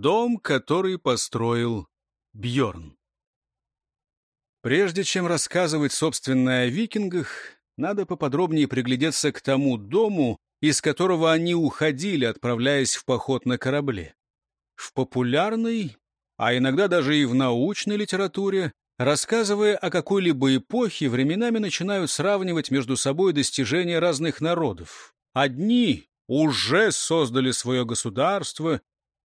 Дом, который построил Бьорн. Прежде чем рассказывать собственное о викингах, надо поподробнее приглядеться к тому дому, из которого они уходили, отправляясь в поход на корабле. В популярной, а иногда даже и в научной литературе, рассказывая о какой-либо эпохе, временами начинают сравнивать между собой достижения разных народов. Одни уже создали свое государство,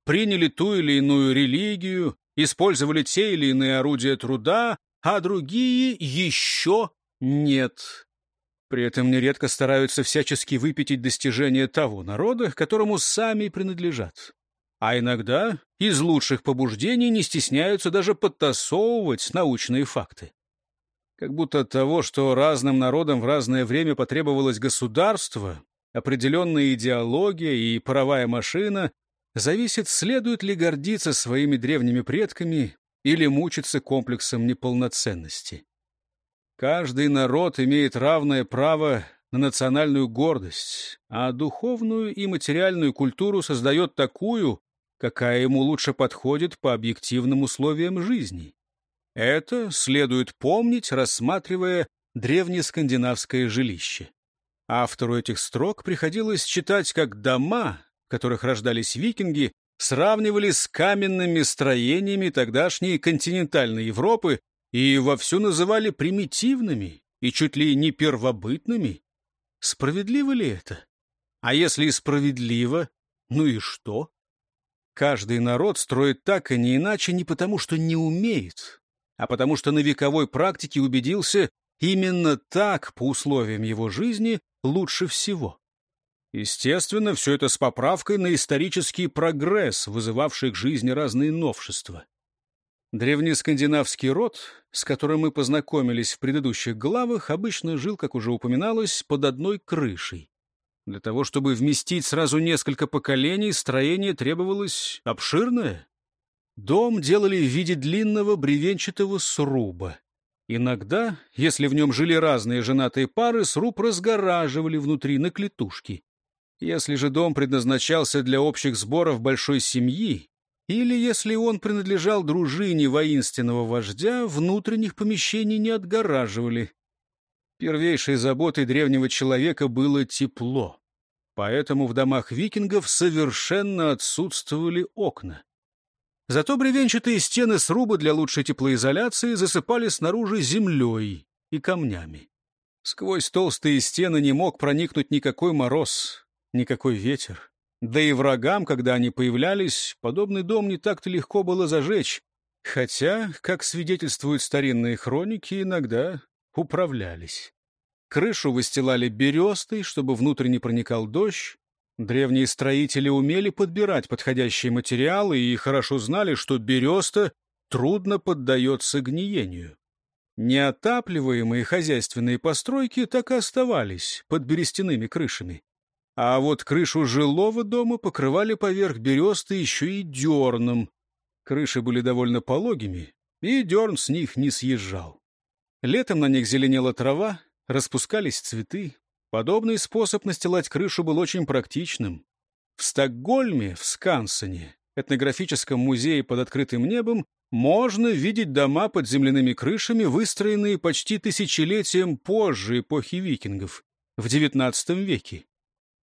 приняли ту или иную религию, использовали те или иные орудия труда, а другие еще нет. При этом нередко стараются всячески выпятить достижения того народа, которому сами принадлежат. А иногда из лучших побуждений не стесняются даже подтасовывать научные факты. Как будто от того, что разным народам в разное время потребовалось государство, определенная идеология и паровая машина, зависит, следует ли гордиться своими древними предками или мучиться комплексом неполноценности. Каждый народ имеет равное право на национальную гордость, а духовную и материальную культуру создает такую, какая ему лучше подходит по объективным условиям жизни. Это следует помнить, рассматривая древнескандинавское жилище. Автору этих строк приходилось читать, как дома, в которых рождались викинги, сравнивали с каменными строениями тогдашней континентальной Европы и вовсю называли примитивными и чуть ли не первобытными. Справедливо ли это? А если и справедливо, ну и что? Каждый народ строит так и не иначе не потому, что не умеет, а потому что на вековой практике убедился, именно так, по условиям его жизни, лучше всего. Естественно, все это с поправкой на исторический прогресс, вызывавший к жизни разные новшества. Древнескандинавский род, с которым мы познакомились в предыдущих главах, обычно жил, как уже упоминалось, под одной крышей. Для того, чтобы вместить сразу несколько поколений, строение требовалось обширное. Дом делали в виде длинного бревенчатого сруба. Иногда, если в нем жили разные женатые пары, сруб разгораживали внутри на клетушки. Если же дом предназначался для общих сборов большой семьи, или если он принадлежал дружине воинственного вождя, внутренних помещений не отгораживали. Первейшей заботой древнего человека было тепло. Поэтому в домах викингов совершенно отсутствовали окна. Зато бревенчатые стены сруба для лучшей теплоизоляции засыпали снаружи землей и камнями. Сквозь толстые стены не мог проникнуть никакой мороз, никакой ветер. Да и врагам, когда они появлялись, подобный дом не так-то легко было зажечь, хотя, как свидетельствуют старинные хроники, иногда управлялись. Крышу выстилали берестой, чтобы внутрь не проникал дождь. Древние строители умели подбирать подходящие материалы и хорошо знали, что береста трудно поддается гниению. Неотапливаемые хозяйственные постройки так и оставались под берестяными крышами. А вот крышу жилого дома покрывали поверх бересты еще и дерном. Крыши были довольно пологими, и дерн с них не съезжал. Летом на них зеленела трава, распускались цветы. Подобный способ настилать крышу был очень практичным. В Стокгольме, в Скансене, этнографическом музее под открытым небом, можно видеть дома под земляными крышами, выстроенные почти тысячелетием позже эпохи викингов, в XIX веке.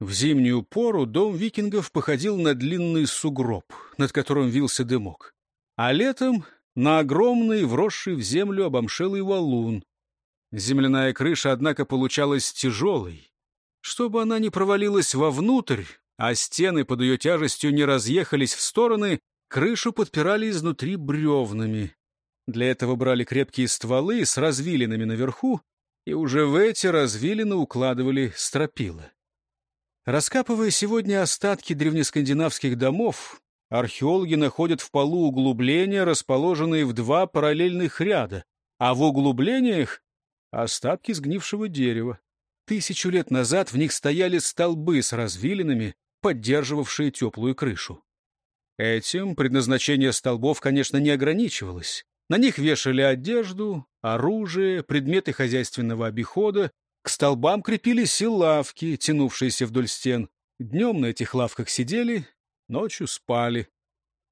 В зимнюю пору дом викингов походил на длинный сугроб, над которым вился дымок. А летом на огромный, вросший в землю обомшелый валун. Земляная крыша, однако, получалась тяжелой. Чтобы она не провалилась вовнутрь, а стены под ее тяжестью не разъехались в стороны, крышу подпирали изнутри бревнами. Для этого брали крепкие стволы с развилинами наверху, и уже в эти развилины укладывали стропила. Раскапывая сегодня остатки древнескандинавских домов, археологи находят в полу углубления, расположенные в два параллельных ряда, а в углублениях — остатки сгнившего дерева. Тысячу лет назад в них стояли столбы с развилинами, поддерживавшие теплую крышу. Этим предназначение столбов, конечно, не ограничивалось. На них вешали одежду, оружие, предметы хозяйственного обихода, к столбам крепились и лавки, тянувшиеся вдоль стен. Днем на этих лавках сидели, ночью спали.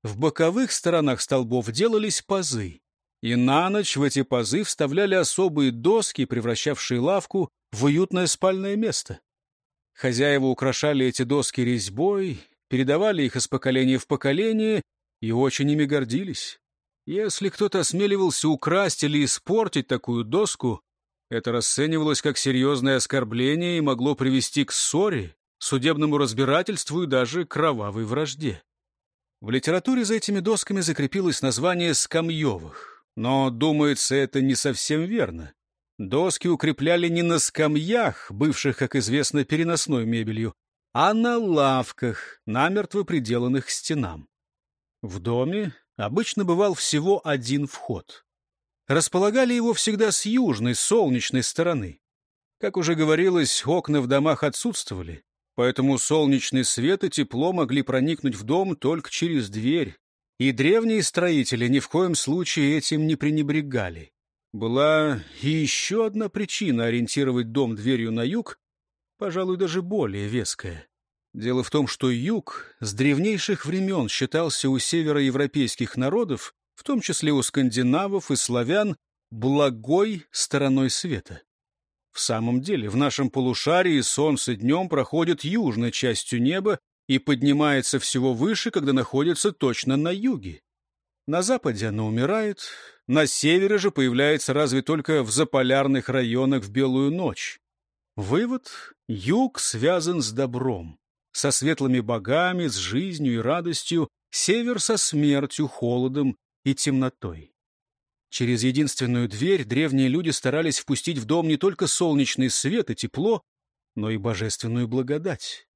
В боковых сторонах столбов делались пазы, и на ночь в эти пазы вставляли особые доски, превращавшие лавку в уютное спальное место. Хозяева украшали эти доски резьбой, передавали их из поколения в поколение и очень ими гордились. Если кто-то осмеливался украсть или испортить такую доску, это расценивалось как серьезное оскорбление и могло привести к ссоре, судебному разбирательству и даже кровавой вражде. В литературе за этими досками закрепилось название «скамьевых», но, думается, это не совсем верно. Доски укрепляли не на скамьях, бывших, как известно, переносной мебелью, а на лавках, намертво приделанных к стенам. В доме обычно бывал всего один вход. Располагали его всегда с южной, солнечной стороны. Как уже говорилось, окна в домах отсутствовали, поэтому солнечный свет и тепло могли проникнуть в дом только через дверь, и древние строители ни в коем случае этим не пренебрегали. Была и еще одна причина ориентировать дом дверью на юг, пожалуй, даже более веская. Дело в том, что юг с древнейших времен считался у североевропейских народов, в том числе у скандинавов и славян, благой стороной света. В самом деле, в нашем полушарии солнце днем проходит южной частью неба и поднимается всего выше, когда находится точно на юге. На западе оно умирает, на севере же появляется разве только в заполярных районах в белую ночь. Вывод — юг связан с добром, со светлыми богами, с жизнью и радостью, север со смертью, холодом и темнотой. Через единственную дверь древние люди старались впустить в дом не только солнечный свет и тепло, но и божественную благодать.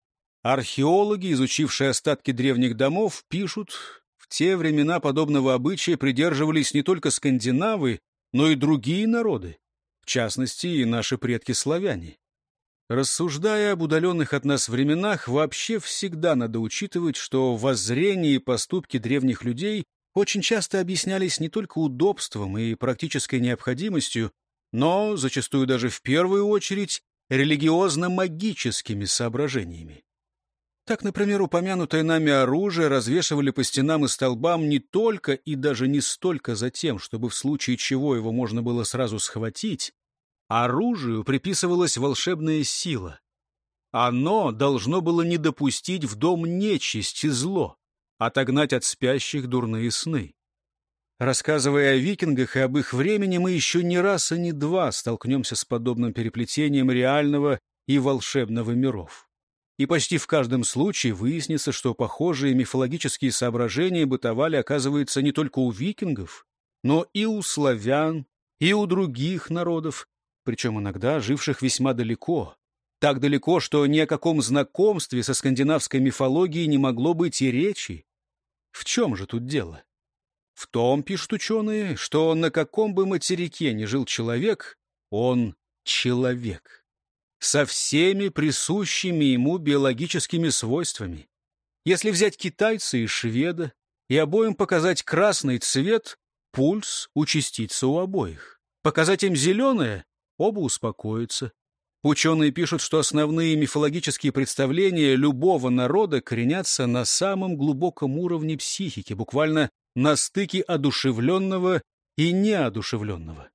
Археологи, изучившие остатки древних домов, пишут, те времена подобного обычая придерживались не только скандинавы, но и другие народы, в частности, и наши предки-славяне. Рассуждая об удаленных от нас временах, вообще всегда надо учитывать, что воззрения и поступки древних людей очень часто объяснялись не только удобством и практической необходимостью, но, зачастую даже в первую очередь, религиозно-магическими соображениями. Так, например, упомянутое нами оружие развешивали по стенам и столбам не только и даже не столько за тем, чтобы в случае чего его можно было сразу схватить, оружию приписывалась волшебная сила. Оно должно было не допустить в дом нечисть и зло, отогнать от спящих дурные сны. Рассказывая о викингах и об их времени, мы еще не раз и не два столкнемся с подобным переплетением реального и волшебного миров и почти в каждом случае выяснится, что похожие мифологические соображения бытовали, оказывается, не только у викингов, но и у славян, и у других народов, причем иногда живших весьма далеко. Так далеко, что ни о каком знакомстве со скандинавской мифологией не могло быть и речи. В чем же тут дело? В том, пишут ученые, что на каком бы материке ни жил человек, он человек со всеми присущими ему биологическими свойствами. Если взять китайца и шведа и обоим показать красный цвет, пульс участится у обоих. Показать им зеленое, оба успокоятся. Ученые пишут, что основные мифологические представления любого народа коренятся на самом глубоком уровне психики, буквально на стыке одушевленного и неодушевленного.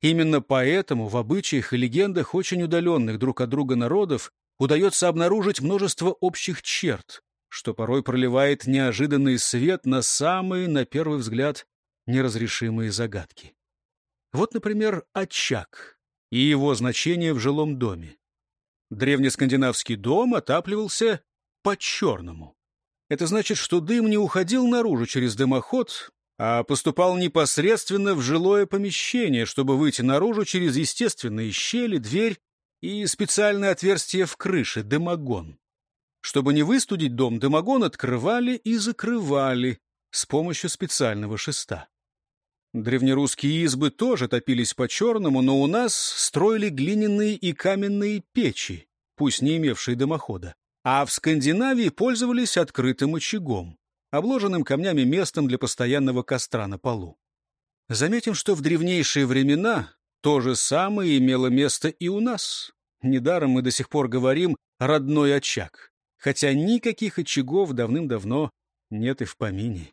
Именно поэтому в обычаях и легендах очень удаленных друг от друга народов удается обнаружить множество общих черт, что порой проливает неожиданный свет на самые, на первый взгляд, неразрешимые загадки. Вот, например, очаг и его значение в жилом доме. Древнескандинавский дом отапливался по-черному. Это значит, что дым не уходил наружу через дымоход, а поступал непосредственно в жилое помещение, чтобы выйти наружу через естественные щели, дверь и специальное отверстие в крыше, дымогон. Чтобы не выстудить дом, дымогон открывали и закрывали с помощью специального шеста. Древнерусские избы тоже топились по-черному, но у нас строили глиняные и каменные печи, пусть не имевшие дымохода, а в Скандинавии пользовались открытым очагом обложенным камнями местом для постоянного костра на полу. Заметим, что в древнейшие времена то же самое имело место и у нас. Недаром мы до сих пор говорим «родной очаг», хотя никаких очагов давным-давно нет и в помине.